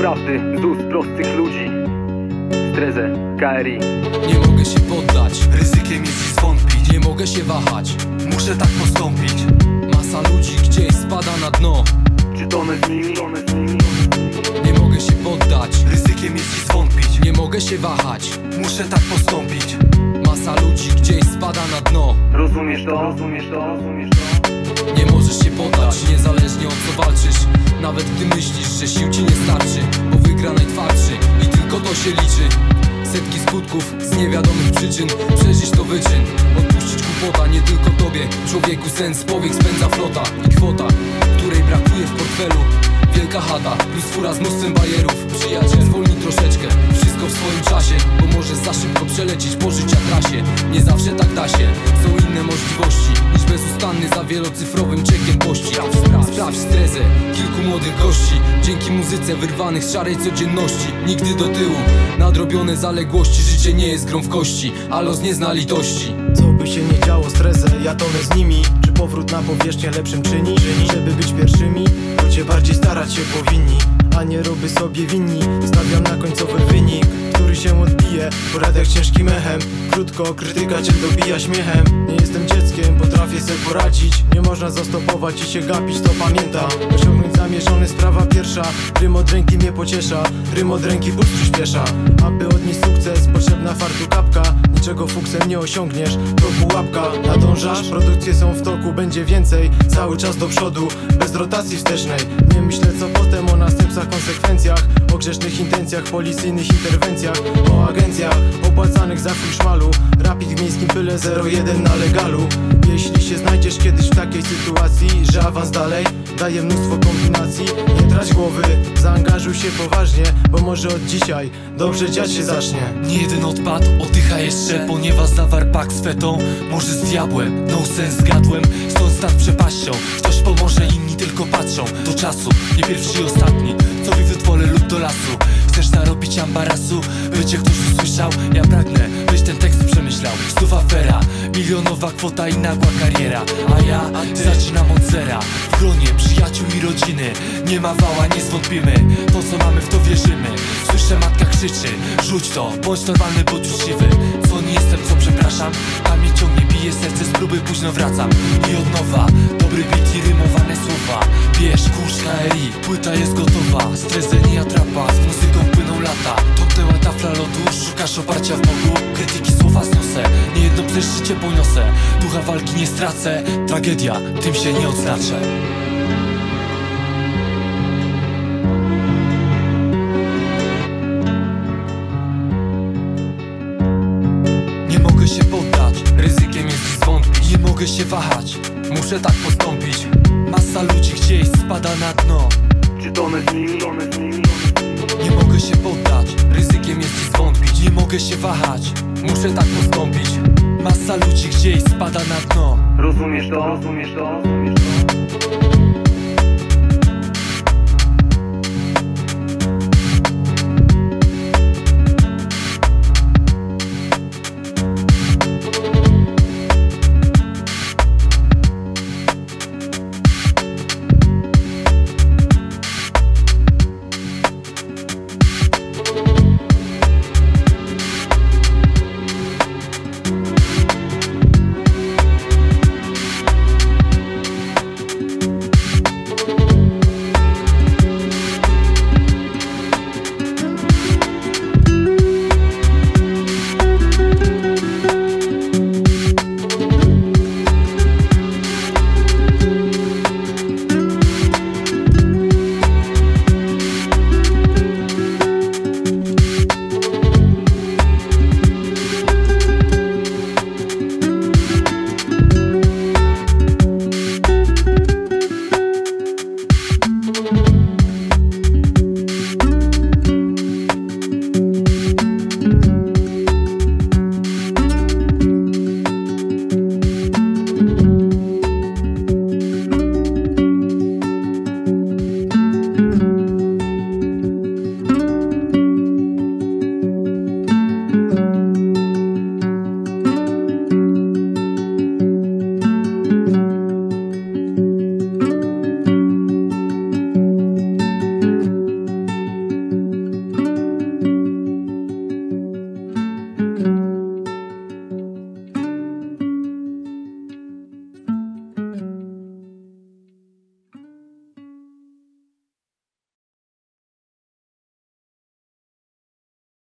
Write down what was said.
prawdy z ust prostych ludzi Strezę, KRI Nie mogę się poddać, Ryzykiem jest zwątpić nie mogę się wahać Muszę tak postąpić Masa ludzi gdzieś spada na dno Czy nimi? Tonę z nimi? Nie mogę się poddać, Ryzykiem jest zwątpić nie mogę się wahać Muszę tak postąpić Masa ludzi gdzieś spada na dno Rozumiesz to? Rozumiesz to? Rozumiesz to? Nie możesz się poddać, niezależnie o co walczysz Nawet gdy myślisz, że sił ci nie starczy Bo wygra najtwardszy i tylko to się liczy. Setki skutków z niewiadomych przyczyn Przeżyć to wyczyn. Odpuścić kłopota nie tylko tobie Człowieku sens powiek spędza flota I kwota, której brakuje w portfelu. Wielka chata plus fura z mnóstwem bajerów. Przyjaciel zwolnij troszeczkę w swoim czasie Bo możesz za szybko przelecieć po życia trasie Nie zawsze tak da się Są inne możliwości Niż bezustanny za wielocyfrowym czekiem pości. Sprawdź stresę kilku młodych gości Dzięki muzyce wyrwanych z szarej codzienności. Nigdy do tyłu Nadrobione zaległości Życie nie jest grą w kości Ale nie zna litości Co by się nie działo, stresę, ja tonę z nimi. Czy powrót na powierzchnię lepszym czyni? Żeby być pierwszymi, ludzie bardziej starać się powinni A nie robię sobie winni, stawiam na końcowy wynik Który się odbije, po radiach ciężkim echem. Krótko, krytyka cię dobija śmiechem. Nie jestem dzieckiem, potrafię sobie poradzić. Nie można zastopować i się gapić, to pamiętam. Osiągnąć zamierzony sprawa pierwsza. Rym od ręki mnie pociesza, rym od ręki puls przyspiesza. Aby odnieść sukces, potrzebna fartu kapka. Niczego fuksem nie osiągniesz, to pułapka. Nadążasz, produkcje są w toku, będzie więcej. Cały czas do przodu, bez rotacji wstecznej. Nie myślę co potem o następcach, konsekwencjach O grzesznych intencjach, policyjnych interwencjach O agencjach, opłacanych za fuj szmalu Rapid w miejskim pyle 01 na legalu. Jeśli się znajdziesz kiedyś w takiej sytuacji Że awans dalej daje mnóstwo kombinacji. Nie trać głowy, zaangażuj się poważnie Bo może od dzisiaj dobrze dziać się zacznie. Nie jeden odpad, oddycha jeszcze Ponieważ zawarł pak z fetą Może z diabłem, no sens zgadłem Stąd stan przepaścią. Ktoś pomoże, inni tylko patrzą. Do czasu, nie pierwszy i ostatni Co wi wytwole lub do lasu? Chcesz narobić ambarasu? By cię ktoś usłyszał? Ja pragnę, byś ten tekst przemyślał. Znów afera, milionowa kwota i nagła kariera. A ja zaczynam od zera. W gronie przyjaciół i rodziny. Nie ma wała, nie zwątpimy. To co mamy w to wierzymy. Słyszę matka krzyczy. Rzuć to, bądź normalny, bądź uczciwy Co nie jestem, co przepraszam późno wracam I od nowa, dobry beat i rymowane słowa. Bierz kurz KRI, płyta jest gotowa. Stres nie atrapa, z muzyką płyną lata. Topnęła tafla lodu, szukasz oparcia w Bogu Krytyki słowa zniosę, nie jedno przez życie poniosę Ducha walki nie stracę, tragedia, tym się nie odznaczę mogę się wahać, muszę tak postąpić Masa ludzi gdzieś spada na dno Czy nimi? Tonę z nimi? Nie mogę się poddać, ryzykiem jest dziś zwątpić Nie mogę się wahać, muszę tak postąpić Masa ludzi gdzieś spada na dno Rozumiesz to? Rozumiesz to? Rozumiesz to?